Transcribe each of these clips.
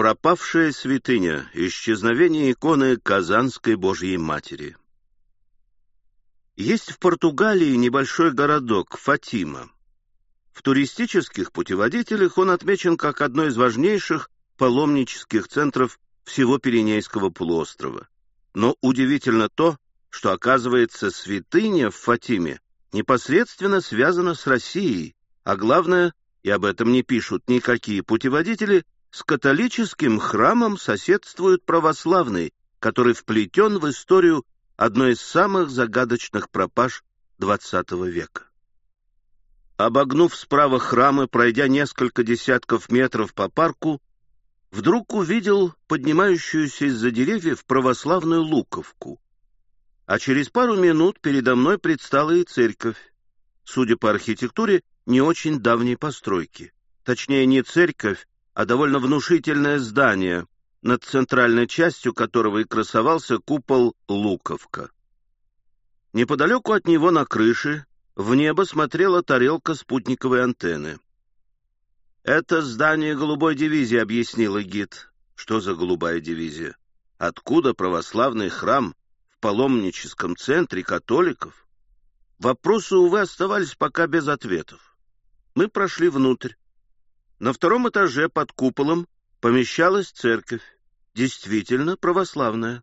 Пропавшая святыня. Исчезновение иконы Казанской Божьей Матери. Есть в Португалии небольшой городок Фатима. В туристических путеводителях он отмечен как одно из важнейших паломнических центров всего Пиренейского полуострова. Но удивительно то, что, оказывается, святыня в Фатиме непосредственно связана с Россией, а главное, и об этом не пишут никакие путеводители, с католическим храмом соседствует православный, который вплетен в историю одной из самых загадочных пропаж XX века. Обогнув справа храмы, пройдя несколько десятков метров по парку, вдруг увидел поднимающуюся из-за деревьев православную луковку. А через пару минут передо мной предстала и церковь, судя по архитектуре, не очень давней постройки. Точнее, не церковь, а довольно внушительное здание, над центральной частью которого и красовался купол Луковка. Неподалеку от него на крыше в небо смотрела тарелка спутниковой антенны. «Это здание голубой дивизии», — объяснила гид. «Что за голубая дивизия? Откуда православный храм в паломническом центре католиков?» Вопросы, увы, оставались пока без ответов. Мы прошли внутрь. На втором этаже под куполом помещалась церковь, действительно православная.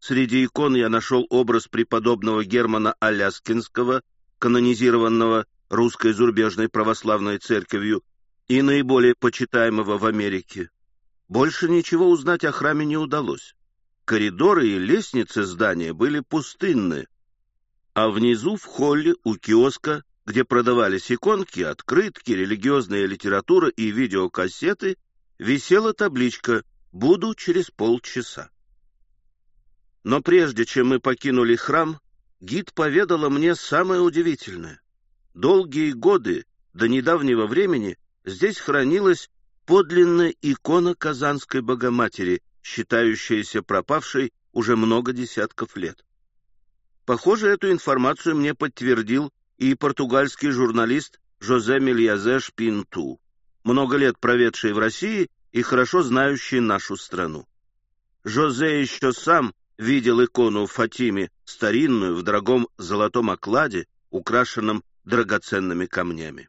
Среди икон я нашел образ преподобного Германа Аляскинского, канонизированного русской зарубежной православной церковью и наиболее почитаемого в Америке. Больше ничего узнать о храме не удалось. Коридоры и лестницы здания были пустынны, а внизу в холле у киоска, где продавались иконки, открытки, религиозная литература и видеокассеты, висела табличка «Буду через полчаса». Но прежде чем мы покинули храм, гид поведала мне самое удивительное. Долгие годы, до недавнего времени, здесь хранилась подлинная икона Казанской Богоматери, считающаяся пропавшей уже много десятков лет. Похоже, эту информацию мне подтвердил и португальский журналист Жозе Мельязе Шпинту, много лет проведший в России и хорошо знающий нашу страну. Жозе еще сам видел икону Фатиме, старинную, в дорогом золотом окладе, украшенном драгоценными камнями.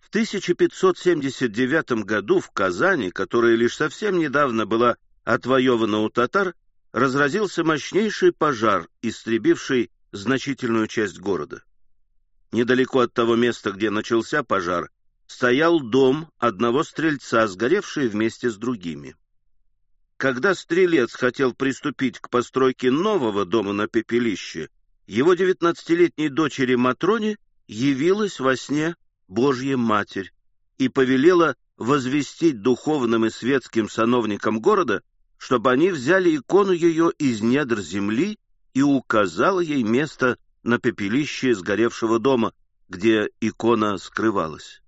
В 1579 году в Казани, которая лишь совсем недавно была отвоевана у татар, разразился мощнейший пожар, истребивший значительную часть города. Недалеко от того места, где начался пожар, стоял дом одного стрельца, сгоревший вместе с другими. Когда стрелец хотел приступить к постройке нового дома на пепелище, его девятнадцатилетней дочери Матроне явилась во сне Божья Матерь и повелела возвестить духовным и светским сановникам города, чтобы они взяли икону ее из недр земли и указала ей место на пепелище сгоревшего дома, где икона скрывалась.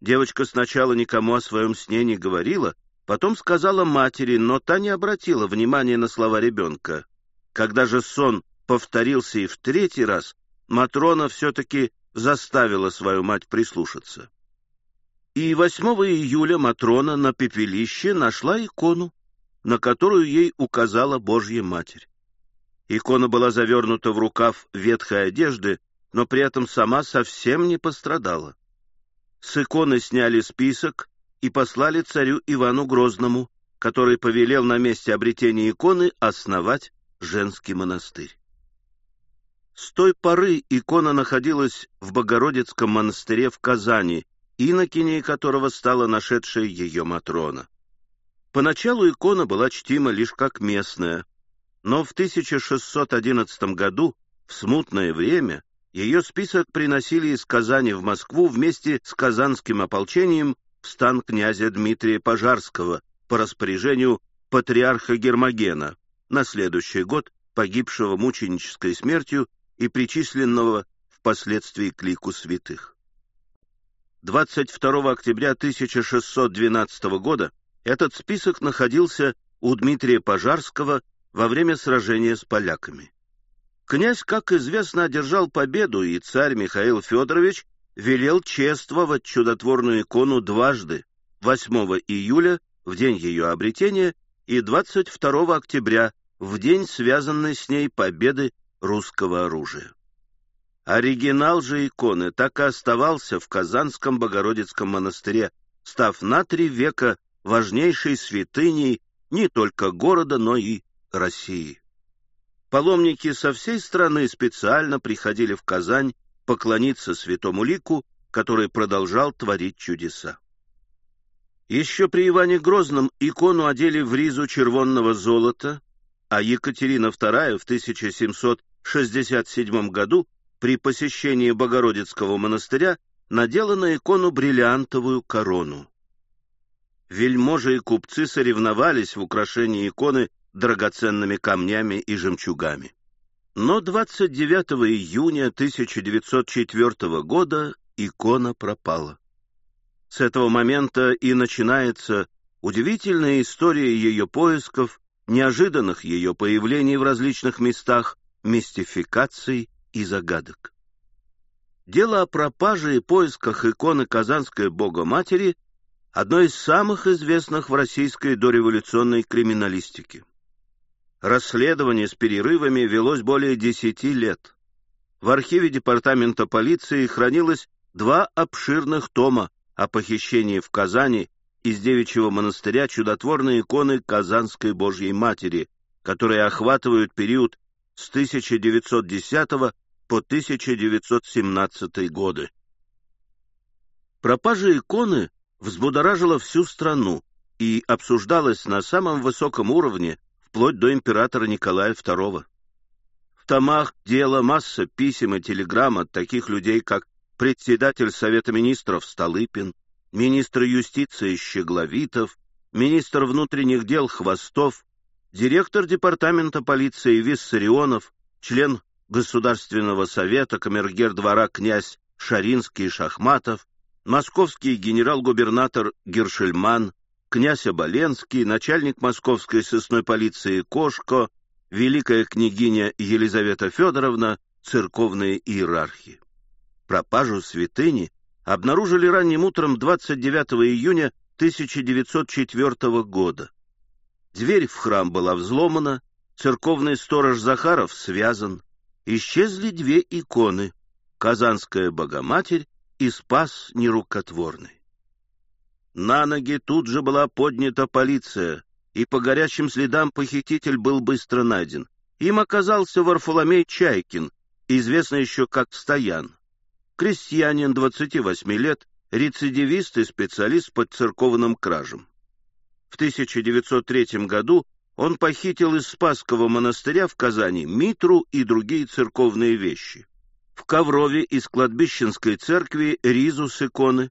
Девочка сначала никому о своем сне не говорила, потом сказала матери, но та не обратила внимания на слова ребенка. Когда же сон повторился и в третий раз, Матрона все-таки заставила свою мать прислушаться. И 8 июля Матрона на пепелище нашла икону, на которую ей указала Божья Матерь. Икона была завернута в рукав ветхой одежды, но при этом сама совсем не пострадала. С иконы сняли список и послали царю Ивану Грозному, который повелел на месте обретения иконы основать женский монастырь. С той поры икона находилась в Богородицком монастыре в Казани, инокиней которого стала нашедшая ее Матрона. Поначалу икона была чтима лишь как местная, но в 1611 году, в смутное время, ее список приносили из Казани в Москву вместе с казанским ополчением в стан князя Дмитрия Пожарского по распоряжению патриарха Гермогена, на следующий год погибшего мученической смертью и причисленного впоследствии к лику святых. 22 октября 1612 года этот список находился у Дмитрия Пожарского во время сражения с поляками. Князь, как известно, одержал победу, и царь Михаил Федорович велел чествовать чудотворную икону дважды, 8 июля в день ее обретения, и 22 октября, в день связанной с ней победы русского оружия. Оригинал же иконы так и оставался в Казанском Богородицком монастыре, став на три века важнейшей святыней не только города, но и России. Паломники со всей страны специально приходили в Казань поклониться святому лику, который продолжал творить чудеса. Еще при Иване Грозном икону одели в ризу червонного золота, а Екатерина II в 1767 году при посещении Богородицкого монастыря надела на икону бриллиантовую корону. Вельможи и купцы соревновались в украшении иконы драгоценными камнями и жемчугами. Но 29 июня 1904 года икона пропала. С этого момента и начинается удивительная история ее поисков, неожиданных ее появлений в различных местах, мистификаций и загадок. Дело о пропаже и поисках иконы Казанской Богоматери – одно из самых известных в российской дореволюционной криминалистике. Расследование с перерывами велось более десяти лет. В архиве департамента полиции хранилось два обширных тома о похищении в Казани из девичьего монастыря чудотворной иконы Казанской Божьей Матери, которые охватывают период с 1910 по 1917 годы. Пропажа иконы взбудоражила всю страну и обсуждалась на самом высоком уровне вплоть до императора Николая II. В томах дела масса писем и телеграмм от таких людей, как председатель Совета министров Столыпин, министр юстиции Щегловитов, министр внутренних дел Хвостов, директор департамента полиции Виссарионов, член Государственного совета, камергер двора князь Шаринский Шахматов, московский генерал-губернатор Гершельман, князь Оболенский, начальник московской сыскной полиции Кошко, великая княгиня Елизавета Федоровна, церковные иерархи. Пропажу святыни обнаружили ранним утром 29 июня 1904 года. Дверь в храм была взломана, церковный сторож Захаров связан. Исчезли две иконы — Казанская Богоматерь и Спас Нерукотворный. На ноги тут же была поднята полиция, и по горячим следам похититель был быстро найден. Им оказался Варфоломей Чайкин, известный еще как Стоян. Крестьянин 28 лет, рецидивист и специалист по церковным кражам. В 1903 году он похитил из Спасского монастыря в Казани митру и другие церковные вещи. В Коврове из кладбищенской церкви ризу с иконы.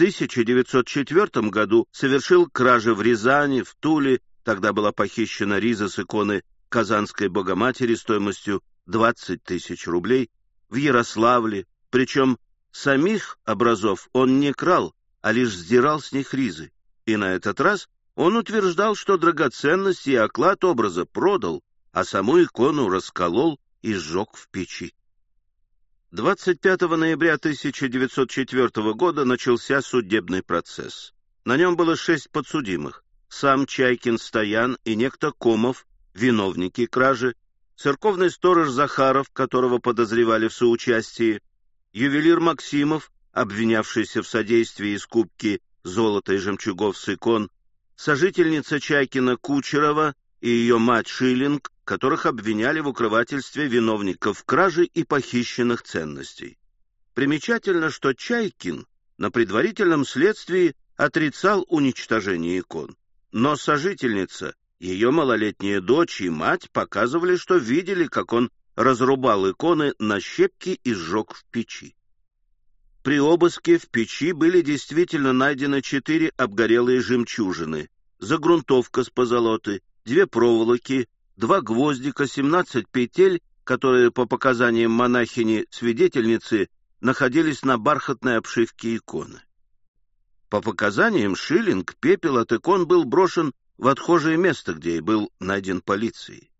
В 1904 году совершил кражи в Рязани, в Туле, тогда была похищена риза с иконы Казанской Богоматери стоимостью 20 тысяч рублей, в Ярославле, причем самих образов он не крал, а лишь сдирал с них ризы. И на этот раз он утверждал, что драгоценности и оклад образа продал, а саму икону расколол и сжег в печи. 25 ноября 1904 года начался судебный процесс. На нем было шесть подсудимых. Сам Чайкин Стоян и некто Комов, виновники кражи, церковный сторож Захаров, которого подозревали в соучастии, ювелир Максимов, обвинявшийся в содействии скупки золота и жемчугов с икон, сожительница Чайкина Кучерова и ее мать Шиллинг, которых обвиняли в укрывательстве виновников кражи и похищенных ценностей. Примечательно, что Чайкин на предварительном следствии отрицал уничтожение икон, но сожительница, ее малолетняя дочь и мать показывали, что видели, как он разрубал иконы на щепки и сжег в печи. При обыске в печи были действительно найдены четыре обгорелые жемчужины, загрунтовка с позолоты, две проволоки, два гвоздика, семнадцать петель, которые, по показаниям монахини-свидетельницы, находились на бархатной обшивке иконы. По показаниям Шиллинг, пепел от икон был брошен в отхожее место, где и был найден полицией.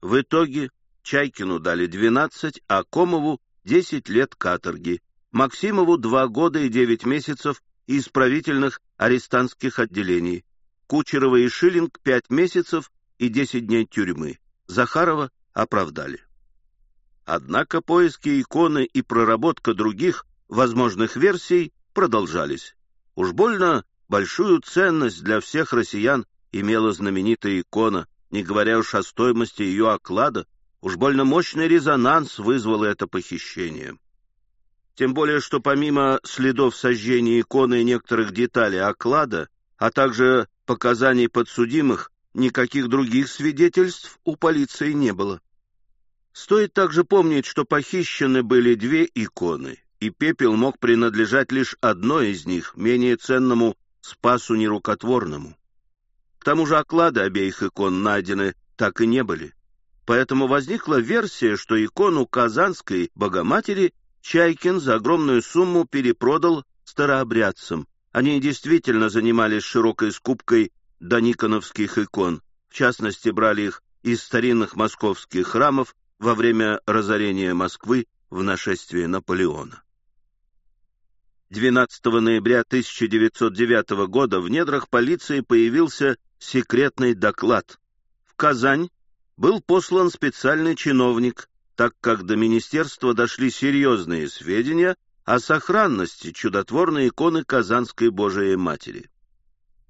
В итоге Чайкину дали 12, а Комову 10 лет каторги, Максимову два года и девять месяцев исправительных арестантских отделений. Кучерова и Шиллинг — пять месяцев и десять дней тюрьмы. Захарова оправдали. Однако поиски иконы и проработка других возможных версий продолжались. Уж больно большую ценность для всех россиян имела знаменитая икона, не говоря уж о стоимости ее оклада, уж больно мощный резонанс вызвало это похищение. Тем более, что помимо следов сожжения иконы и некоторых деталей оклада, а также показаний подсудимых, никаких других свидетельств у полиции не было. Стоит также помнить, что похищены были две иконы, и пепел мог принадлежать лишь одной из них, менее ценному Спасу Нерукотворному. К тому же оклады обеих икон найдены так и не были. Поэтому возникла версия, что икону Казанской Богоматери Чайкин за огромную сумму перепродал старообрядцам. Они действительно занимались широкой скупкой дониконовских икон. В частности, брали их из старинных московских храмов во время разорения Москвы в нашествии Наполеона. 12 ноября 1909 года в недрах полиции появился секретный доклад. В Казань был послан специальный чиновник, так как до министерства дошли серьезные сведения о сохранности чудотворной иконы Казанской Божией Матери.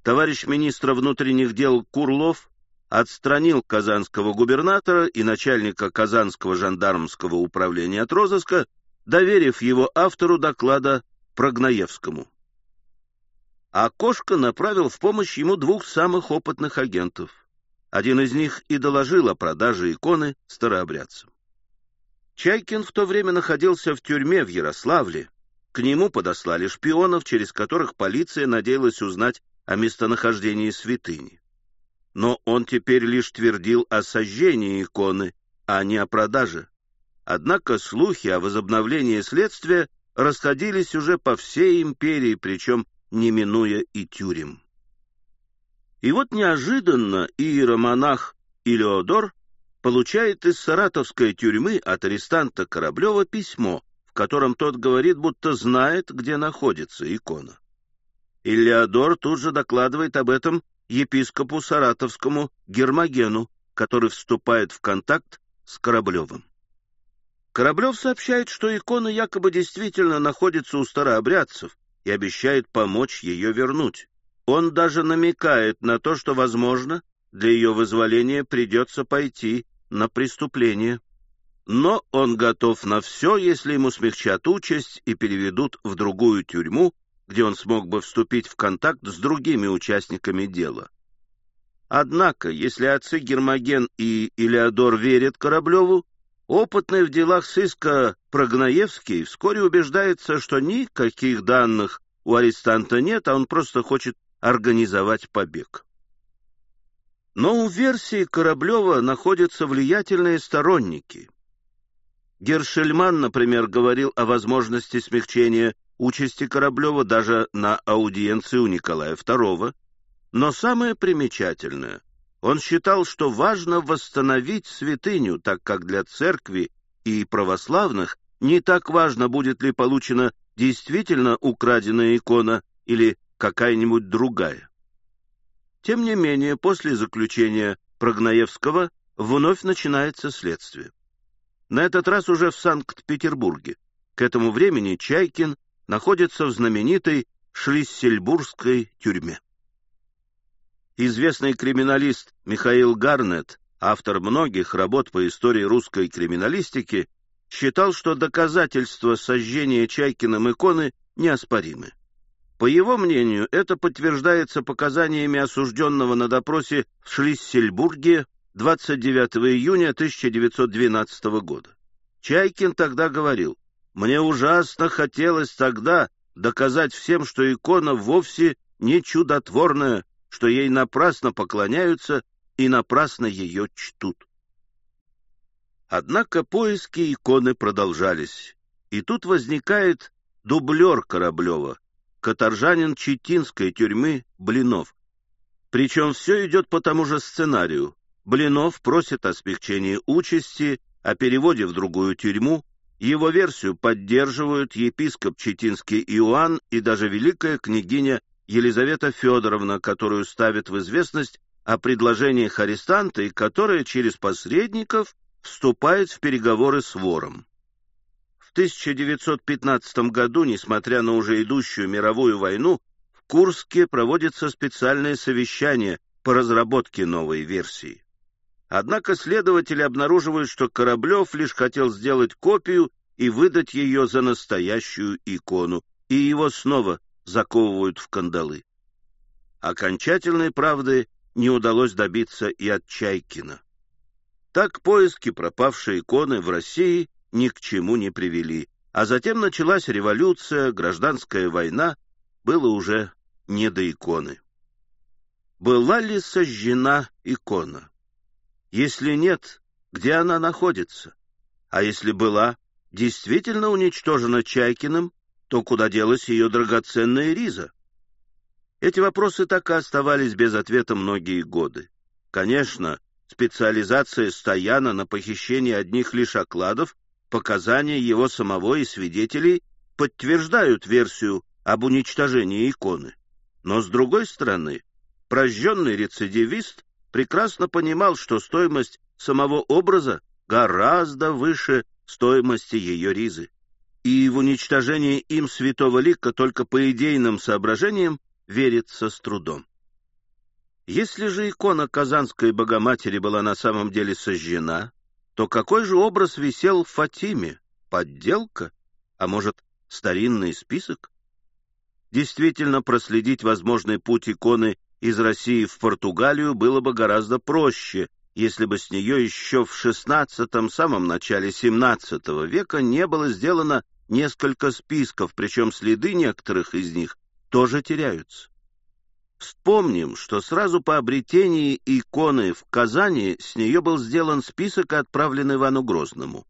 Товарищ министра внутренних дел Курлов отстранил казанского губернатора и начальника Казанского жандармского управления от розыска, доверив его автору доклада Прогноевскому. А Кошка направил в помощь ему двух самых опытных агентов. Один из них и доложил о продаже иконы старообрядцам. Чайкин в то время находился в тюрьме в Ярославле. К нему подослали шпионов, через которых полиция надеялась узнать о местонахождении святыни но он теперь лишь твердил о сожжении иконы, а не о продаже. Однако слухи о возобновлении следствия расходились уже по всей империи, причем не минуя и тюрем. И вот неожиданно иеромонах Илеодор получает из саратовской тюрьмы от арестанта Кораблева письмо, в котором тот говорит, будто знает, где находится икона. Илеодор тут же докладывает об этом епископу Саратовскому Гермогену, который вступает в контакт с Кораблевым. Кораблев сообщает, что икона якобы действительно находится у старообрядцев и обещает помочь ее вернуть. Он даже намекает на то, что, возможно, для ее вызволения придется пойти на преступление. Но он готов на все, если ему смягчат участь и переведут в другую тюрьму, где он смог бы вступить в контакт с другими участниками дела. Однако, если отцы Гермоген и Илеодор верят Кораблеву, опытный в делах сыска Прогноевский вскоре убеждается, что никаких данных у арестанта нет, а он просто хочет организовать побег. Но у версии Кораблева находятся влиятельные сторонники. Гершельман, например, говорил о возможности смягчения участи Кораблева даже на аудиенции у Николая II, но самое примечательное, он считал, что важно восстановить святыню, так как для церкви и православных не так важно, будет ли получена действительно украденная икона или какая-нибудь другая. Тем не менее, после заключения Прогноевского вновь начинается следствие. На этот раз уже в Санкт-Петербурге. К этому времени Чайкин находится в знаменитой Шлиссельбургской тюрьме. Известный криминалист Михаил Гарнет, автор многих работ по истории русской криминалистики, считал, что доказательства сожжения Чайкиным иконы неоспоримы. По его мнению, это подтверждается показаниями осужденного на допросе в Шлиссельбурге 29 июня 1912 года. Чайкин тогда говорил, мне ужасно хотелось тогда доказать всем, что икона вовсе не чудотворная, что ей напрасно поклоняются и напрасно ее чтут. Однако поиски иконы продолжались, и тут возникает дублер Кораблева, каторжанин Читинской тюрьмы Блинов. Причем все идет по тому же сценарию. Блинов просит о смягчении участи, о переводе в другую тюрьму, его версию поддерживают епископ Читинский Иоанн и даже великая княгиня Елизавета Федоровна, которую ставят в известность о предложениях арестанта и которая через посредников вступает в переговоры с вором. В 1915 году, несмотря на уже идущую мировую войну, в Курске проводится специальное совещание по разработке новой версии. Однако следователи обнаруживают, что Кораблев лишь хотел сделать копию и выдать ее за настоящую икону, и его снова заковывают в кандалы. Окончательной правды не удалось добиться и от Чайкина. Так поиски пропавшей иконы в России ни к чему не привели, а затем началась революция, гражданская война, было уже не до иконы. Была ли сожжена икона? Если нет, где она находится? А если была, действительно уничтожена Чайкиным, то куда делась ее драгоценная риза? Эти вопросы так и оставались без ответа многие годы. Конечно, специализация Стояна на похищении одних лишь окладов, показания его самого и свидетелей подтверждают версию об уничтожении иконы. Но, с другой стороны, прожженный рецидивист прекрасно понимал, что стоимость самого образа гораздо выше стоимости ее ризы. И в уничтожение им святого лика только по идейным соображениям верится с трудом. Если же икона Казанской Богоматери была на самом деле сожжена, то какой же образ висел в Фатиме? Подделка? А может, старинный список? Действительно, проследить возможный путь иконы из России в Португалию было бы гораздо проще, если бы с нее еще в XVI, самом начале XVII века не было сделано несколько списков, причем следы некоторых из них тоже теряются. Вспомним, что сразу по обретении иконы в Казани с нее был сделан список, отправленный Ивану Грозному.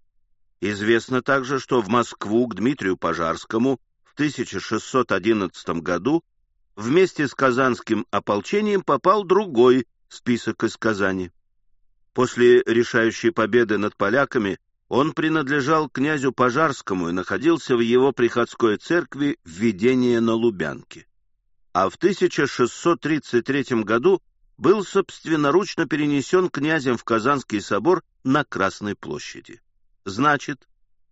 Известно также, что в Москву к Дмитрию Пожарскому в 1611 году вместе с казанским ополчением попал другой список из Казани. После решающей победы над поляками он принадлежал князю Пожарскому и находился в его приходской церкви введения на Лубянке а в 1633 году был собственноручно перенесен князем в Казанский собор на Красной площади. Значит,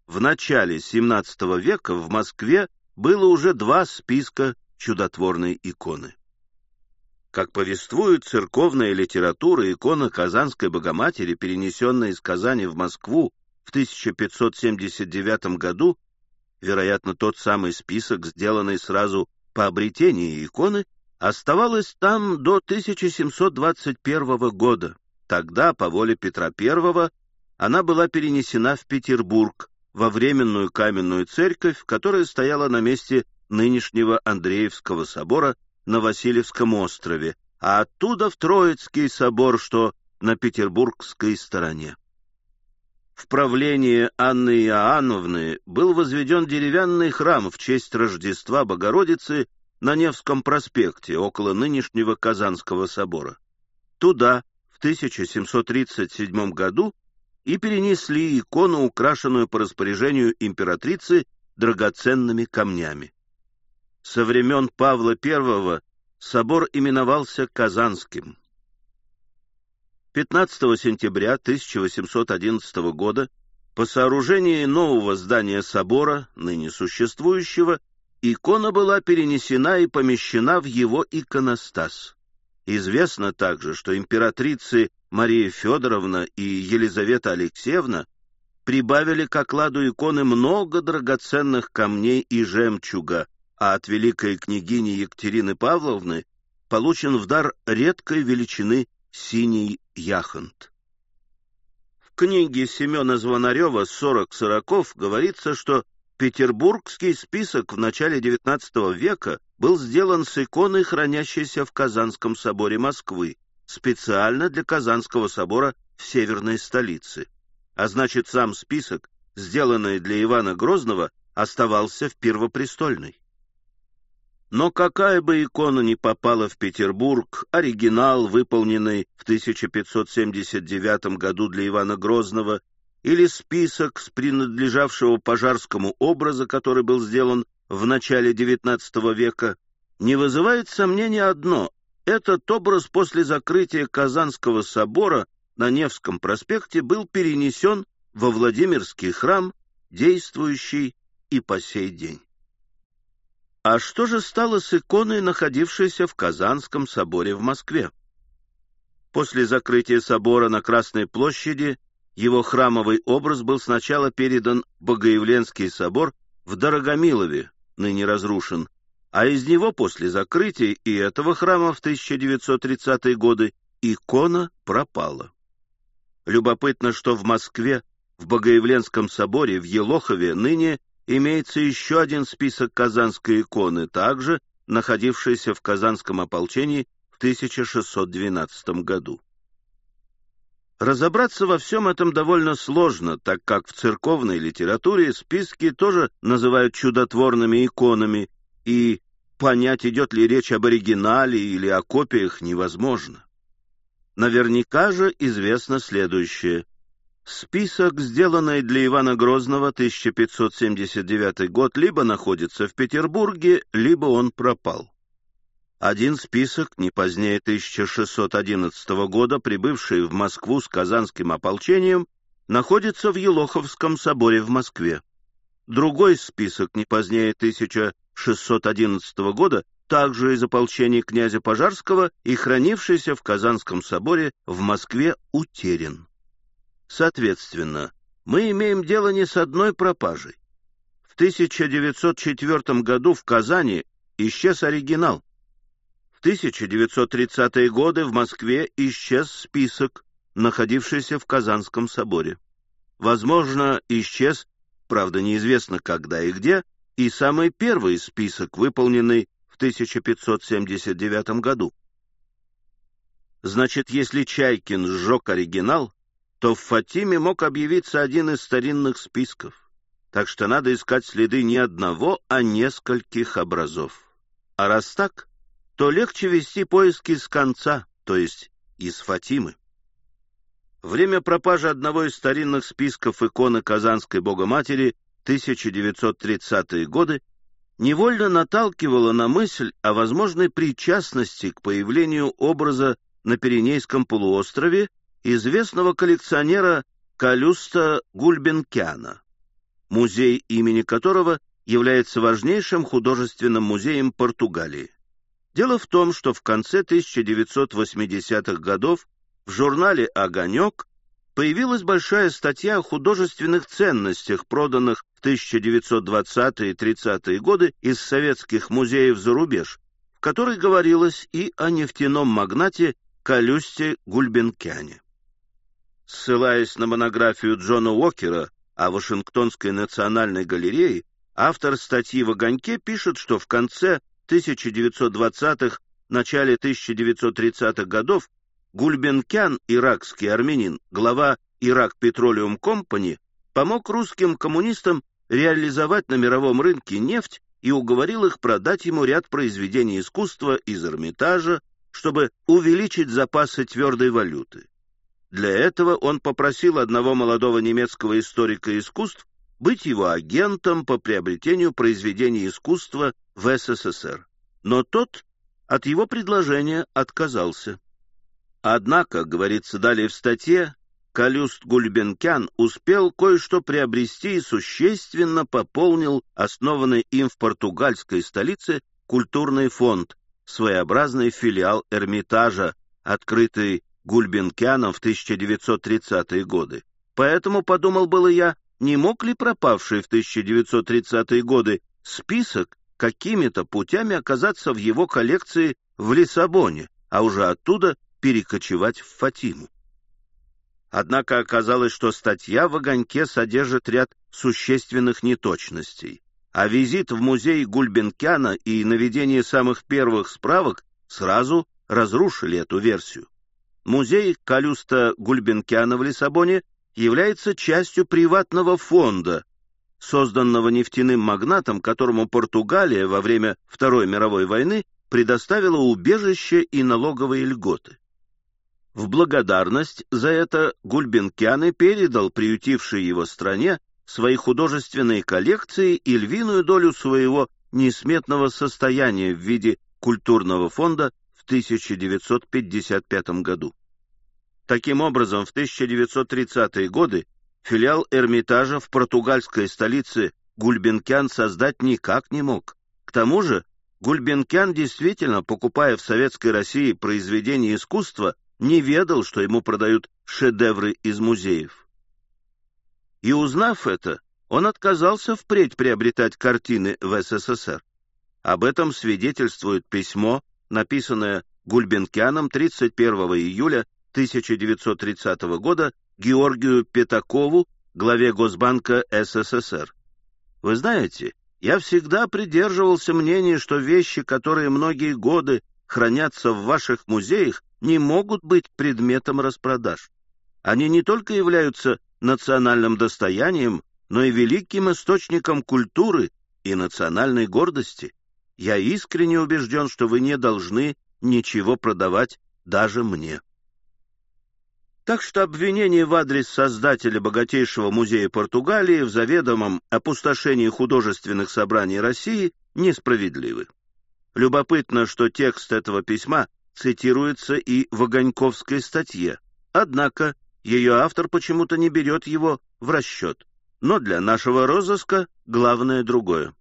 в начале XVII века в Москве было уже два списка чудотворной иконы. Как повествует церковная литература, икона Казанской Богоматери, перенесенная из Казани в Москву в 1579 году, вероятно, тот самый список, сделанный сразу по обретении иконы оставалась там до 1721 года. Тогда, по воле Петра I, она была перенесена в Петербург, во временную каменную церковь, которая стояла на месте нынешнего Андреевского собора на Васильевском острове, а оттуда в Троицкий собор, что на петербургской стороне. В правлении Анны Иоанновны был возведен деревянный храм в честь Рождества Богородицы на Невском проспекте, около нынешнего Казанского собора. Туда в 1737 году и перенесли икону, украшенную по распоряжению императрицы драгоценными камнями. Со времен Павла I собор именовался Казанским. 15 сентября 1811 года по сооружении нового здания собора, ныне существующего, икона была перенесена и помещена в его иконостас. Известно также, что императрицы Мария Федоровна и Елизавета Алексеевна прибавили к окладу иконы много драгоценных камней и жемчуга, а от великой княгини Екатерины Павловны получен в дар редкой величины синий яхонт. В книге Семена Звонарева «Сорок сороков» говорится, что петербургский список в начале XIX века был сделан с иконой, хранящейся в Казанском соборе Москвы, специально для Казанского собора в северной столице. А значит, сам список, сделанный для Ивана Грозного, оставался в Первопрестольной. Но какая бы икона ни попала в Петербург, оригинал, выполненный в 1579 году для Ивана Грозного, или список с принадлежавшего пожарскому образа, который был сделан в начале XIX века, Не вызывает сомнения одно — этот образ после закрытия Казанского собора на Невском проспекте был перенесен во Владимирский храм, действующий и по сей день. А что же стало с иконой, находившейся в Казанском соборе в Москве? После закрытия собора на Красной площади его храмовый образ был сначала передан Богоявленский собор в Дорогомилове, ныне разрушен, а из него после закрытия и этого храма в 1930-е годы икона пропала. Любопытно, что в Москве, в Богоявленском соборе, в Елохове, ныне имеется еще один список казанской иконы, также находившийся в казанском ополчении в 1612 году. Разобраться во всем этом довольно сложно, так как в церковной литературе списки тоже называют чудотворными иконами, и понять, идет ли речь об оригинале или о копиях, невозможно. Наверняка же известно следующее. Список, сделанный для Ивана Грозного 1579 год, либо находится в Петербурге, либо он пропал. Один список, не позднее 1611 года, прибывший в Москву с казанским ополчением, находится в Елоховском соборе в Москве. Другой список, не позднее 1611 года, также из ополчения князя Пожарского и хранившийся в Казанском соборе в Москве утерян. Соответственно, мы имеем дело не с одной пропажей. В 1904 году в Казани исчез оригинал. В 1930-е годы в Москве исчез список, находившийся в Казанском соборе. Возможно, исчез, правда неизвестно когда и где, и самый первый список, выполненный в 1579 году. Значит, если Чайкин сжег оригинал, то в Фатиме мог объявиться один из старинных списков. Так что надо искать следы не одного, а нескольких образов. А раз так, то легче вести поиски с конца, то есть из Фатимы. Время пропажи одного из старинных списков иконы Казанской Богоматери 1930-е годы невольно наталкивало на мысль о возможной причастности к появлению образа на Пиренейском полуострове известного коллекционера Калюста Гульбенкяна, музей имени которого является важнейшим художественным музеем Португалии. Дело в том, что в конце 1980-х годов в журнале «Огонек» появилась большая статья о художественных ценностях, проданных в 1920-е и 30-е годы из советских музеев за рубеж, в которой говорилось и о нефтяном магнате Калюсте Гульбенкяне. Ссылаясь на монографию Джона Уокера о Вашингтонской национальной галерее, автор статьи в «Огоньке» пишет, что в конце 1920-х, начале 1930-х годов Гульбенкян, иракский армянин, глава Ирак Петролиум Компани, помог русским коммунистам реализовать на мировом рынке нефть и уговорил их продать ему ряд произведений искусства из Эрмитажа, чтобы увеличить запасы твердой валюты. Для этого он попросил одного молодого немецкого историка искусств быть его агентом по приобретению произведений искусства в СССР. Но тот от его предложения отказался. Однако, говорится далее в статье, Калюст Гульбенкян успел кое-что приобрести и существенно пополнил основанный им в португальской столице культурный фонд, своеобразный филиал Эрмитажа, открытый Гульбенкяном в 1930-е годы. Поэтому, подумал было я, не мог ли пропавший в 1930-е годы список какими-то путями оказаться в его коллекции в Лиссабоне, а уже оттуда перекочевать в Фатиму. Однако оказалось, что статья в «Огоньке» содержит ряд существенных неточностей, а визит в музей Гульбенкяна и наведение самых первых справок сразу разрушили эту версию. Музей Калюста Гульбенкяна в Лиссабоне является частью приватного фонда, созданного нефтяным магнатом, которому Португалия во время Второй мировой войны предоставила убежище и налоговые льготы. В благодарность за это Гульбенкян и передал приютившей его стране свои художественные коллекции и львиную долю своего несметного состояния в виде культурного фонда 1955 году. Таким образом, в 1930-е годы филиал Эрмитажа в португальской столице Гульбенкян создать никак не мог. К тому же Гульбенкян действительно, покупая в Советской России произведения искусства, не ведал, что ему продают шедевры из музеев. И узнав это, он отказался впредь приобретать картины в СССР. Об этом свидетельствует письмо, написанное Гульбенкяном 31 июля 1930 года Георгию Пятакову, главе Госбанка СССР. Вы знаете, я всегда придерживался мнения, что вещи, которые многие годы хранятся в ваших музеях, не могут быть предметом распродаж. Они не только являются национальным достоянием, но и великим источником культуры и национальной гордости. Я искренне убежден, что вы не должны ничего продавать даже мне. Так что обвинения в адрес создателя богатейшего музея Португалии в заведомом опустошении художественных собраний России несправедливы. Любопытно, что текст этого письма цитируется и в Огоньковской статье, однако ее автор почему-то не берет его в расчет. Но для нашего розыска главное другое.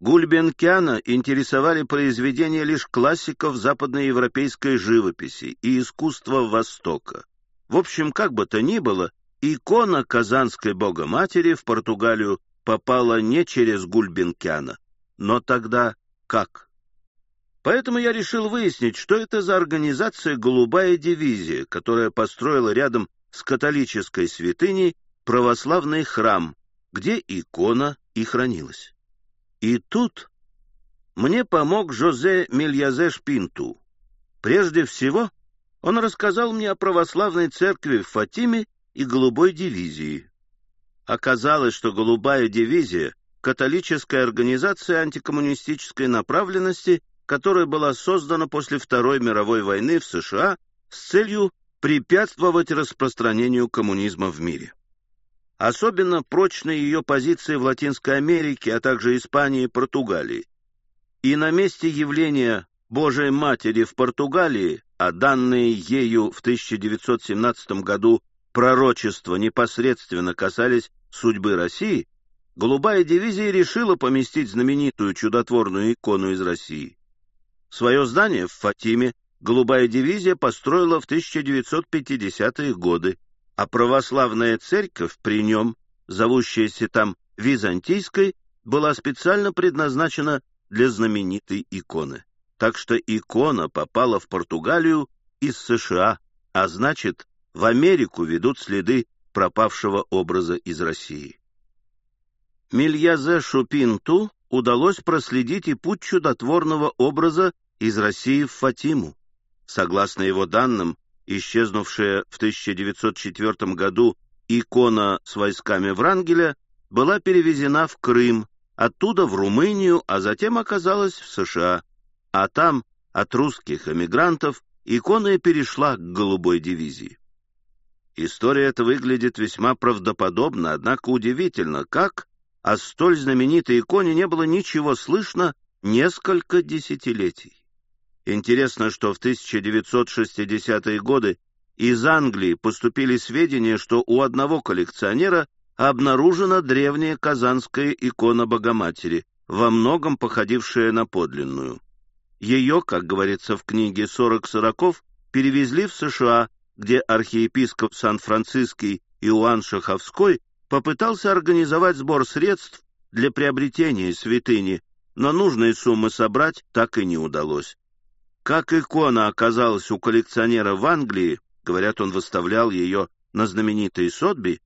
Гульбенкяна интересовали произведения лишь классиков западноевропейской живописи и искусства Востока. В общем, как бы то ни было, икона Казанской Богоматери в Португалию попала не через Гульбенкяна. Но тогда как? Поэтому я решил выяснить, что это за организация «Голубая дивизия», которая построила рядом с католической святыней православный храм, где икона и хранилась. И тут мне помог Жозе Мильязеш Пинту. Прежде всего, он рассказал мне о православной церкви в Фатиме и голубой дивизии. Оказалось, что голубая дивизия — католическая организация антикоммунистической направленности, которая была создана после Второй мировой войны в США с целью препятствовать распространению коммунизма в мире. Особенно прочны ее позиции в Латинской Америке, а также Испании и Португалии. И на месте явления Божией Матери в Португалии а данные ею в 1917 году пророчества непосредственно касались судьбы России, голубая дивизия решила поместить знаменитую чудотворную икону из России. Свое здание в Фатиме голубая дивизия построила в 1950-е годы, а православная церковь при нем, зовущаяся там Византийской, была специально предназначена для знаменитой иконы. Так что икона попала в Португалию из США, а значит, в Америку ведут следы пропавшего образа из России. Мильязе Шупинту удалось проследить и путь чудотворного образа из России в Фатиму. Согласно его данным, исчезнувшая в 1904 году икона с войсками Врангеля была перевезена в Крым, оттуда в Румынию, а затем оказалась в США а там от русских эмигрантов икона перешла к голубой дивизии. История эта выглядит весьма правдоподобно, однако удивительно, как о столь знаменитой иконе не было ничего слышно несколько десятилетий. Интересно, что в 1960-е годы из Англии поступили сведения, что у одного коллекционера обнаружена древняя казанская икона Богоматери, во многом походившая на подлинную. Ее, как говорится в книге «Сорок сороков», перевезли в США, где архиепископ Сан-Франциский Иоанн Шаховской попытался организовать сбор средств для приобретения святыни, но нужные суммы собрать так и не удалось. Как икона оказалась у коллекционера в Англии, говорят, он выставлял ее на знаменитой Сотби,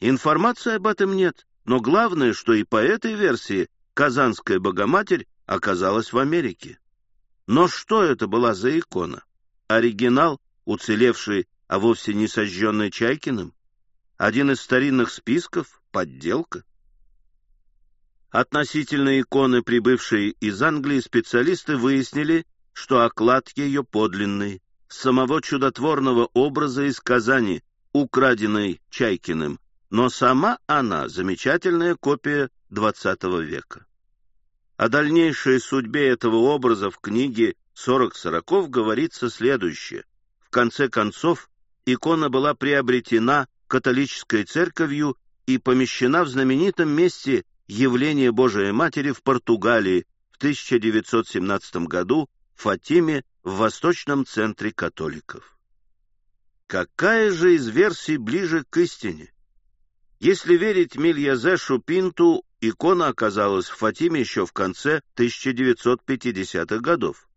информации об этом нет, но главное, что и по этой версии Казанская Богоматерь оказалась в Америке. Но что это была за икона? Оригинал, уцелевший, а вовсе не сожженный Чайкиным? Один из старинных списков? Подделка? Относительно иконы, прибывшей из Англии, специалисты выяснили, что оклад ее подлинный, самого чудотворного образа из Казани, украденной Чайкиным, но сама она — замечательная копия XX века. О дальнейшей судьбе этого образа в книге «Сорок сороков» говорится следующее. В конце концов, икона была приобретена католической церковью и помещена в знаменитом месте явления Божией Матери в Португалии в 1917 году Фатиме в восточном центре католиков. Какая же из версий ближе к истине? Если верить Мильязешу Пинту, икона оказалась в Фатиме еще в конце 1950-х годов.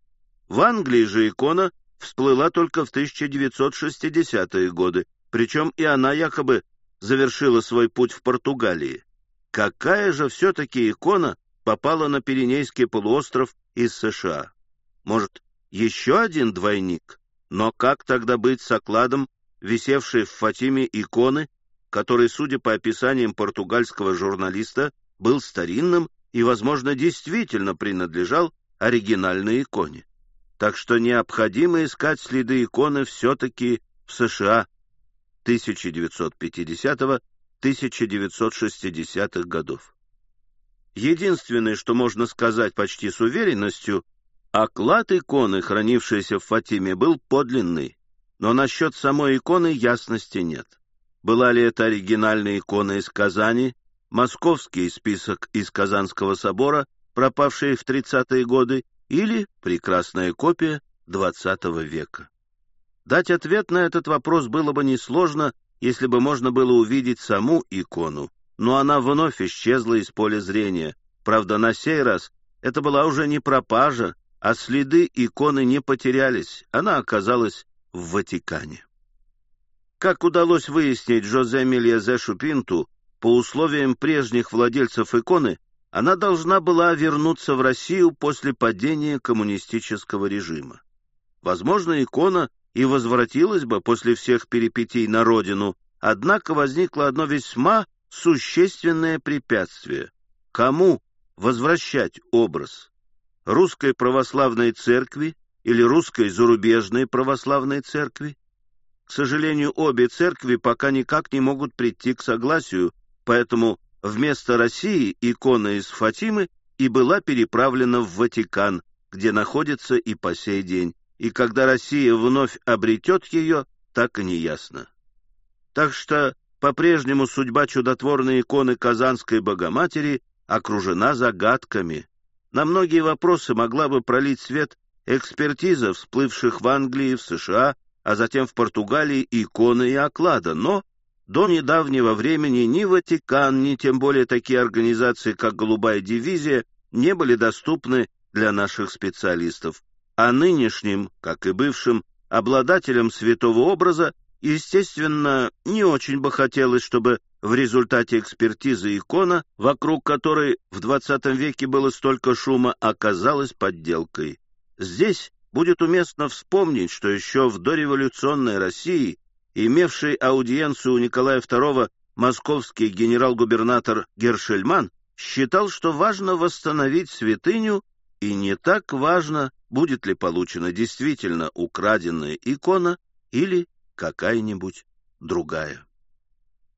В Англии же икона всплыла только в 1960-е годы, причем и она якобы завершила свой путь в Португалии. Какая же все-таки икона попала на Пиренейский полуостров из США? Может, еще один двойник? Но как тогда быть с окладом, висевшей в Фатиме иконы, который, судя по описаниям португальского журналиста, был старинным и, возможно, действительно принадлежал оригинальной иконе. Так что необходимо искать следы иконы все-таки в США 1950-1960-х годов. Единственное, что можно сказать почти с уверенностью, оклад иконы, хранившейся в Фатиме, был подлинный, но насчет самой иконы ясности нет. Была ли это оригинальная икона из Казани, московский список из Казанского собора, пропавший в 30-е годы, или прекрасная копия XX века? Дать ответ на этот вопрос было бы несложно, если бы можно было увидеть саму икону, но она вновь исчезла из поля зрения. Правда, на сей раз это была уже не пропажа, а следы иконы не потерялись, она оказалась в Ватикане. Как удалось выяснить Жозе Мельезе Шупинту, по условиям прежних владельцев иконы, она должна была вернуться в Россию после падения коммунистического режима. Возможно, икона и возвратилась бы после всех перипетий на родину, однако возникло одно весьма существенное препятствие. Кому возвращать образ? Русской православной церкви или русской зарубежной православной церкви? К сожалению, обе церкви пока никак не могут прийти к согласию, поэтому вместо России икона из Фатимы и была переправлена в Ватикан, где находится и по сей день, и когда Россия вновь обретет ее, так и не ясно. Так что по-прежнему судьба чудотворной иконы Казанской Богоматери окружена загадками. На многие вопросы могла бы пролить свет экспертиза всплывших в Англии, в США а затем в Португалии иконы и оклада, но до недавнего времени ни Ватикан, ни тем более такие организации, как «Голубая дивизия», не были доступны для наших специалистов, а нынешним, как и бывшим, обладателям святого образа, естественно, не очень бы хотелось, чтобы в результате экспертизы икона, вокруг которой в XX веке было столько шума, оказалась подделкой. Здесь будет уместно вспомнить, что еще в дореволюционной России, имевший аудиенцию у Николая II московский генерал-губернатор Гершельман, считал, что важно восстановить святыню, и не так важно, будет ли получена действительно украденная икона или какая-нибудь другая.